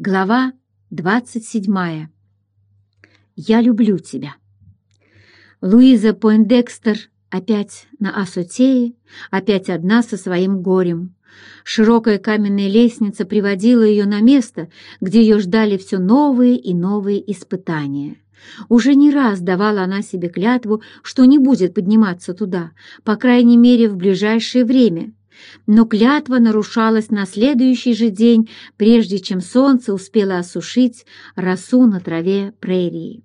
Глава 27. «Я люблю тебя». Луиза Пойндекстер опять на Асотее, опять одна со своим горем. Широкая каменная лестница приводила ее на место, где ее ждали все новые и новые испытания. Уже не раз давала она себе клятву, что не будет подниматься туда, по крайней мере, в ближайшее время — но клятва нарушалась на следующий же день, прежде чем солнце успело осушить росу на траве прерии.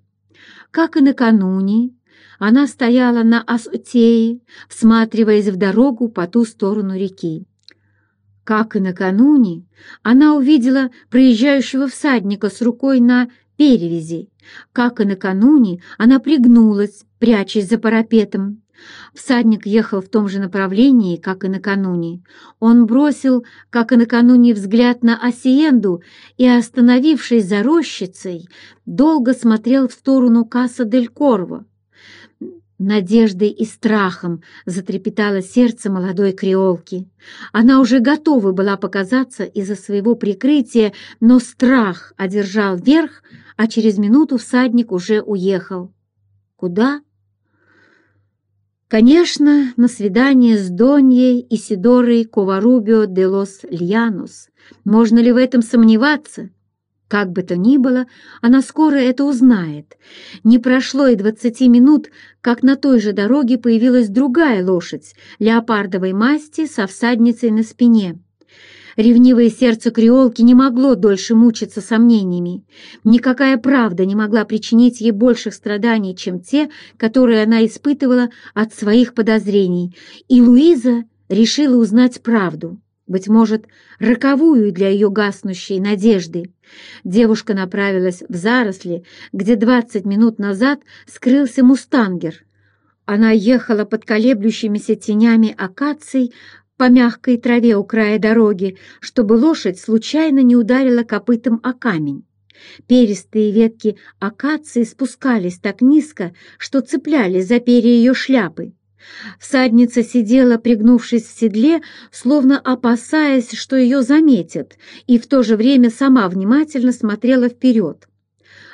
Как и накануне, она стояла на Асутее, всматриваясь в дорогу по ту сторону реки. Как и накануне, она увидела проезжающего всадника с рукой на перевязи. Как и накануне, она пригнулась, прячась за парапетом. Всадник ехал в том же направлении, как и накануне. Он бросил, как и накануне, взгляд на Осиенду и, остановившись за рощицей, долго смотрел в сторону Касса дель Корво. Надеждой и страхом затрепетало сердце молодой креолки. Она уже готова была показаться из-за своего прикрытия, но страх одержал верх, а через минуту всадник уже уехал. Куда? Конечно, на свидание с Доньей Исидорой Коварубио де лос Льянус. Можно ли в этом сомневаться? Как бы то ни было, она скоро это узнает. Не прошло и двадцати минут, как на той же дороге появилась другая лошадь леопардовой масти со всадницей на спине. Ревнивое сердце креолки не могло дольше мучиться сомнениями. Никакая правда не могла причинить ей больших страданий, чем те, которые она испытывала от своих подозрений, и Луиза решила узнать правду, быть может, роковую для ее гаснущей надежды. Девушка направилась в заросли, где двадцать минут назад скрылся мустангер. Она ехала под колеблющимися тенями акаций по мягкой траве у края дороги, чтобы лошадь случайно не ударила копытом о камень. Перистые ветки акации спускались так низко, что цеплялись за перья ее шляпы. Всадница сидела, пригнувшись в седле, словно опасаясь, что ее заметят, и в то же время сама внимательно смотрела вперед.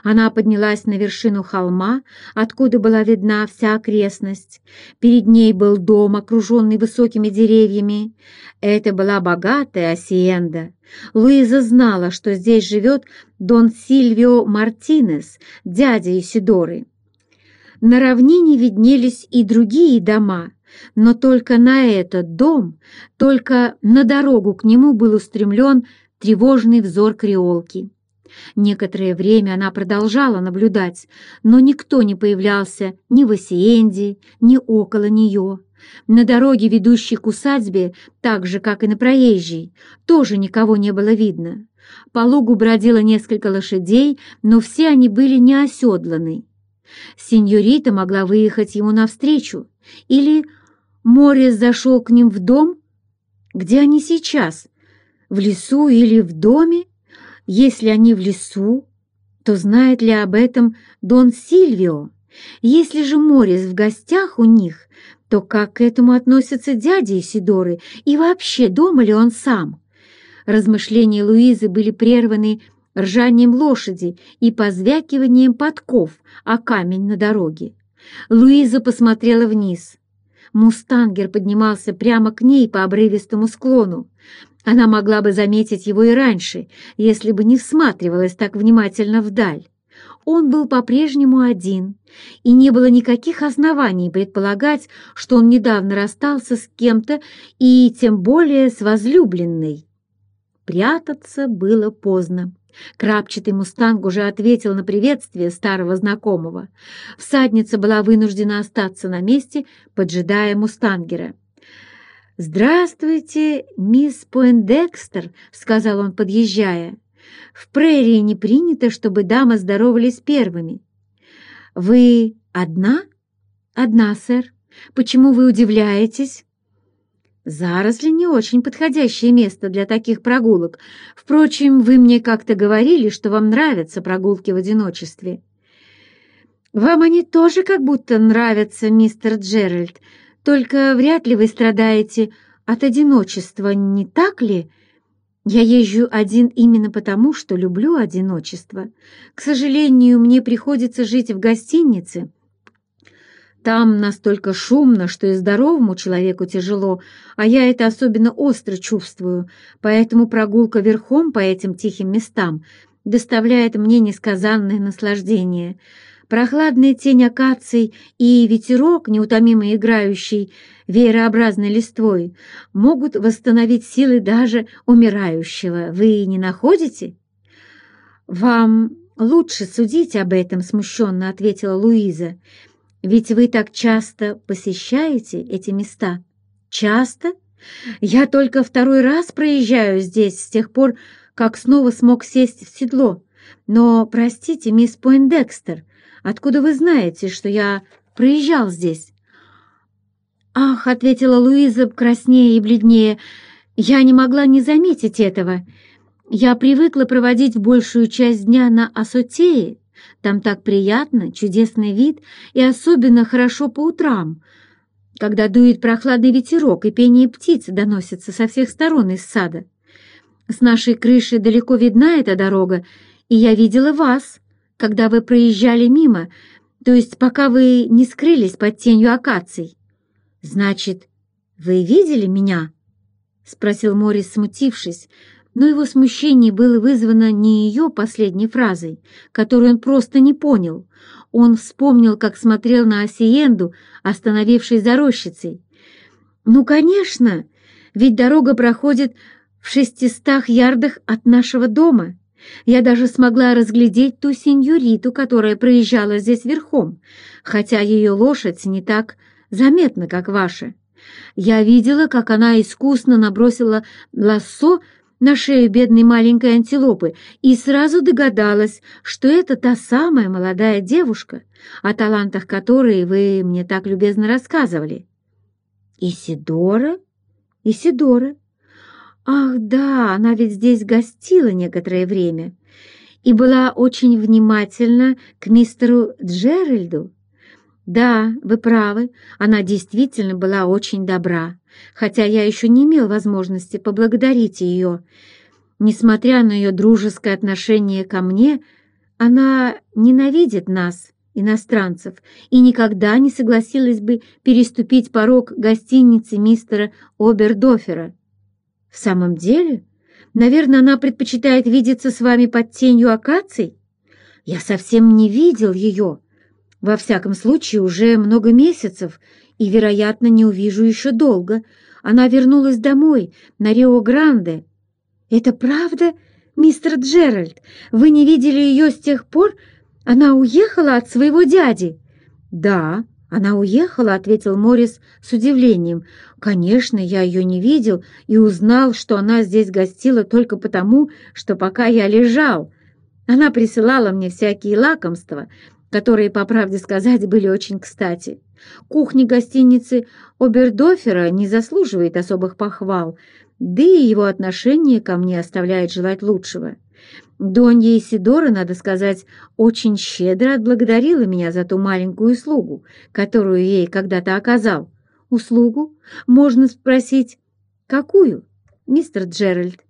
Она поднялась на вершину холма, откуда была видна вся окрестность. Перед ней был дом, окруженный высокими деревьями. Это была богатая осиенда. Луиза знала, что здесь живет Дон Сильвио Мартинес, дядя Исидоры. На равнине виднелись и другие дома, но только на этот дом, только на дорогу к нему был устремлен тревожный взор креолки. Некоторое время она продолжала наблюдать, но никто не появлялся ни в Осиенде, ни около нее. На дороге, ведущей к усадьбе, так же, как и на проезжей, тоже никого не было видно. По лугу бродило несколько лошадей, но все они были не оседланы. Сеньорита могла выехать ему навстречу, или Морис зашел к ним в дом? Где они сейчас? В лесу или в доме? Если они в лесу, то знает ли об этом Дон Сильвио? Если же Морис в гостях у них, то как к этому относятся дядя Исидоры и вообще дома ли он сам? Размышления Луизы были прерваны ржанием лошади и позвякиванием подков о камень на дороге. Луиза посмотрела вниз. Мустангер поднимался прямо к ней по обрывистому склону. Она могла бы заметить его и раньше, если бы не всматривалась так внимательно вдаль. Он был по-прежнему один, и не было никаких оснований предполагать, что он недавно расстался с кем-то и тем более с возлюбленной. Прятаться было поздно. Крапчатый мустанг уже ответил на приветствие старого знакомого. Всадница была вынуждена остаться на месте, поджидая мустангера. «Здравствуйте, мисс Пойндекстер», — сказал он, подъезжая. «В прерии не принято, чтобы дамы здоровались первыми». «Вы одна?» «Одна, сэр. Почему вы удивляетесь?» «Заросли не очень подходящее место для таких прогулок. Впрочем, вы мне как-то говорили, что вам нравятся прогулки в одиночестве». «Вам они тоже как будто нравятся, мистер Джеральд», только вряд ли вы страдаете от одиночества, не так ли? Я езжу один именно потому, что люблю одиночество. К сожалению, мне приходится жить в гостинице. Там настолько шумно, что и здоровому человеку тяжело, а я это особенно остро чувствую, поэтому прогулка верхом по этим тихим местам доставляет мне несказанное наслаждение. Прохладная тень акаций и ветерок, неутомимо играющий веерообразной листвой, могут восстановить силы даже умирающего. Вы не находите? «Вам лучше судить об этом», — смущенно ответила Луиза. «Ведь вы так часто посещаете эти места». «Часто? Я только второй раз проезжаю здесь с тех пор, как снова смог сесть в седло. Но, простите, мисс Пойндекстер, откуда вы знаете, что я проезжал здесь?» «Ах!» — ответила Луиза краснее и бледнее. «Я не могла не заметить этого. Я привыкла проводить большую часть дня на Асотее. Там так приятно, чудесный вид, и особенно хорошо по утрам, когда дует прохладный ветерок и пение птиц доносится со всех сторон из сада. С нашей крыши далеко видна эта дорога, и я видела вас, когда вы проезжали мимо, то есть пока вы не скрылись под тенью акаций. «Значит, вы видели меня?» — спросил Морис, смутившись, но его смущение было вызвано не ее последней фразой, которую он просто не понял. Он вспомнил, как смотрел на Осиенду, остановившись за рощицей. «Ну, конечно, ведь дорога проходит в шестистах ярдах от нашего дома. Я даже смогла разглядеть ту сеньориту, которая проезжала здесь верхом, хотя ее лошадь не так заметна, как ваша. Я видела, как она искусно набросила лассо на шею бедной маленькой антилопы и сразу догадалась, что это та самая молодая девушка, о талантах которой вы мне так любезно рассказывали. Исидора? Исидора. Ах, да, она ведь здесь гостила некоторое время и была очень внимательна к мистеру Джеральду. Да, вы правы, она действительно была очень добра, хотя я еще не имел возможности поблагодарить ее. Несмотря на ее дружеское отношение ко мне, она ненавидит нас, иностранцев, и никогда не согласилась бы переступить порог гостиницы мистера Обердофера. В самом деле, наверное, она предпочитает видеться с вами под тенью акаций? Я совсем не видел ее, во всяком случае, уже много месяцев, и, вероятно, не увижу еще долго. Она вернулась домой, на Рио-Гранде. Это правда, мистер Джеральд? Вы не видели ее с тех пор? Она уехала от своего дяди? Да, она уехала, ответил Морис с удивлением. Конечно, я ее не видел и узнал, что она здесь гостила только потому, что пока я лежал. Она присылала мне всякие лакомства, которые, по правде сказать, были очень кстати. Кухня гостиницы Обердофера не заслуживает особых похвал, да и его отношение ко мне оставляет желать лучшего. Донья Исидора, надо сказать, очень щедро отблагодарила меня за ту маленькую услугу, которую ей когда-то оказал. Услугу? Можно спросить, какую, мистер Джеральд?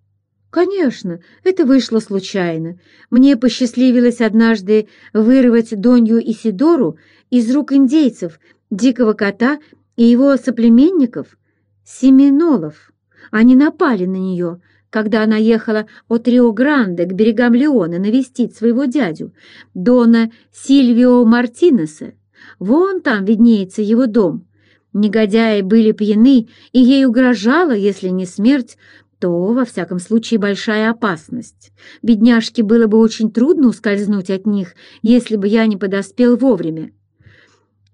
«Конечно, это вышло случайно. Мне посчастливилось однажды вырвать Донью Исидору из рук индейцев, дикого кота и его соплеменников, семинолов. Они напали на нее, когда она ехала от Рио-Гранде к берегам Леона навестить своего дядю, Дона Сильвио Мартинеса. Вон там виднеется его дом». Негодяи были пьяны, и ей угрожала, если не смерть, то, во всяком случае, большая опасность. Бедняжке было бы очень трудно ускользнуть от них, если бы я не подоспел вовремя.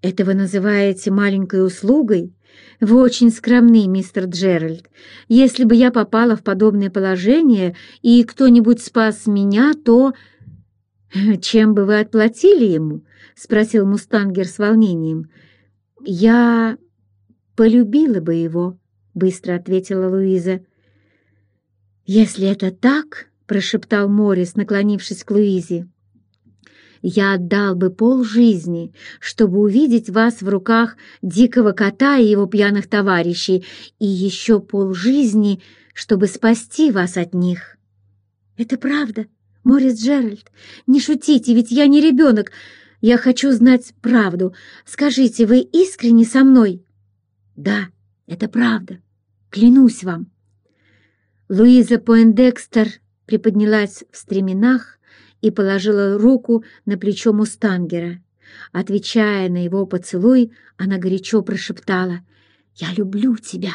Это вы называете маленькой услугой? Вы очень скромны, мистер Джеральд. Если бы я попала в подобное положение, и кто-нибудь спас меня, то... Чем бы вы отплатили ему? Спросил Мустангер с волнением. Я полюбила бы его, быстро ответила Луиза. «Если это так, — прошептал Морис, наклонившись к Луизе, — Я отдал бы полжизни, чтобы увидеть вас в руках дикого кота и его пьяных товарищей, и еще полжизни, чтобы спасти вас от них. Это правда, Морис Джеральд. Не шутите, ведь я не ребенок. Я хочу знать правду. Скажите, вы искренне со мной? Да, это правда. Клянусь вам. Луиза Пойндекстер приподнялась в стременах и положила руку на плечо Мустангера. Отвечая на его поцелуй, она горячо прошептала «Я люблю тебя».